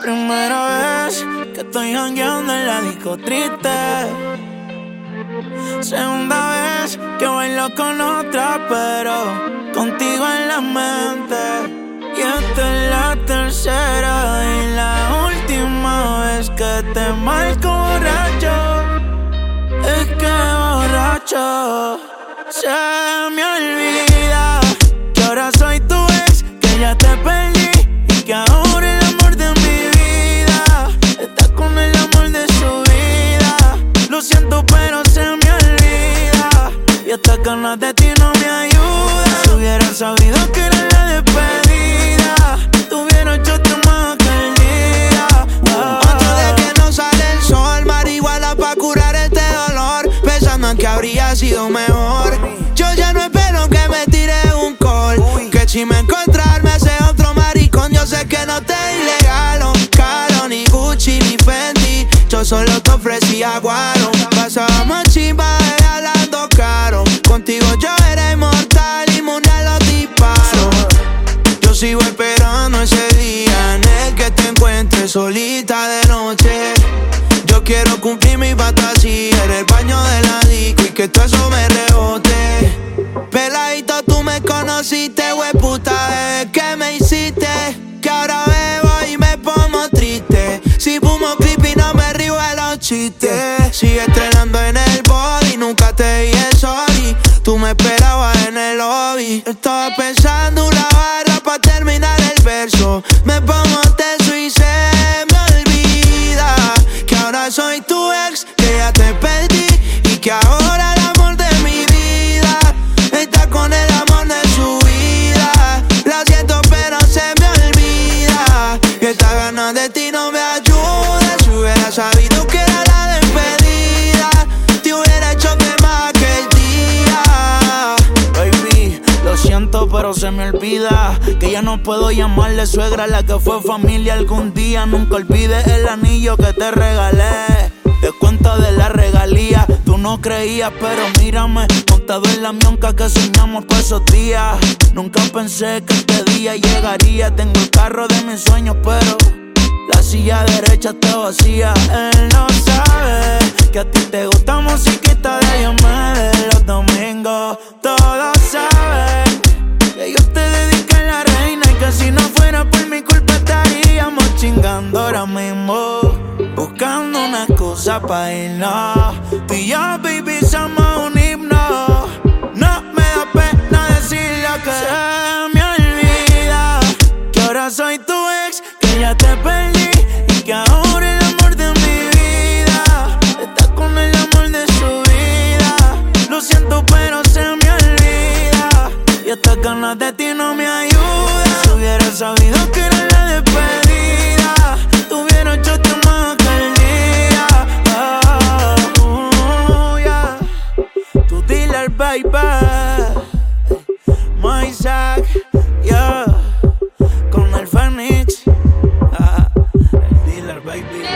Primera vez que estoy jangueando en la disco triste. Segunda vez que bailo con otra, pero contigo en la mente. Y esta es la tercera y la última vez que te marco borracho. Es que borracho se me olvida ganas de ti no me ayuda. Si hubiera sabido que era la despedida, tuviera hecho más que el día. Antes de que no sale el sol, marihuana pa' curar este dolor. Pensando en que habría sido mejor. Yo ya no espero que me tire un call. Que si me encontrar me hace otro maricón. Yo sé que no te ilegal, caro, ni Gucci, ni Fendi. Yo solo te ofrecía guaro. Pasábamos chimba encuentres solita de noche. Yo quiero cumplir mi fantasía en el baño de la disco y que todo eso me rebote. Peladito, tú me conociste, hueputa, desde que me hiciste. Que ahora bebo y me pongo triste. Si fumo creepy, no me río de los chistes. Sigue estrenando en el body, nunca te di el sorry. Tú me esperabas en el lobby. Estaba pensando una barra para terminar el verso. Me pongo tenso soy tu ex, que ya te perdí y que ahora el amor de mi vida está con el amor de su vida. La siento, pero se me olvida. Y esta ganas de ti se me olvida que ya no puedo llamarle suegra la que fue familia algún día. Nunca olvides el anillo que te regalé. Te cuento de la regalía, tú no creías, pero mírame, montado en la mionca que soñamos por esos días. Nunca pensé que este día llegaría. Tengo el carro de mis sueños, pero la silla derecha está vacía. Él no sabe que a ti te gusta una excusa pa' irnos. Tú y yo, baby, un himno. No me da pena decir lo que se me olvida. Que ahora soy tu ex, que ya te perdí. Y que ahora el amor de mi vida está con el amor de su vida. Lo siento, pero se me olvida. Y estas ganas de ti no me ayudan. Si hubiera sabido que era baby. My yeah. Con el ah, el dealer, baby.